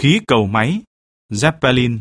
khí cầu máy, Zeppelin.